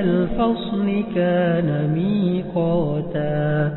الفصل كان ميقاتا